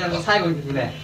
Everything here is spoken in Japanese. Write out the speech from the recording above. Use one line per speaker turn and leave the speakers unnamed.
じゃあ最後にですね、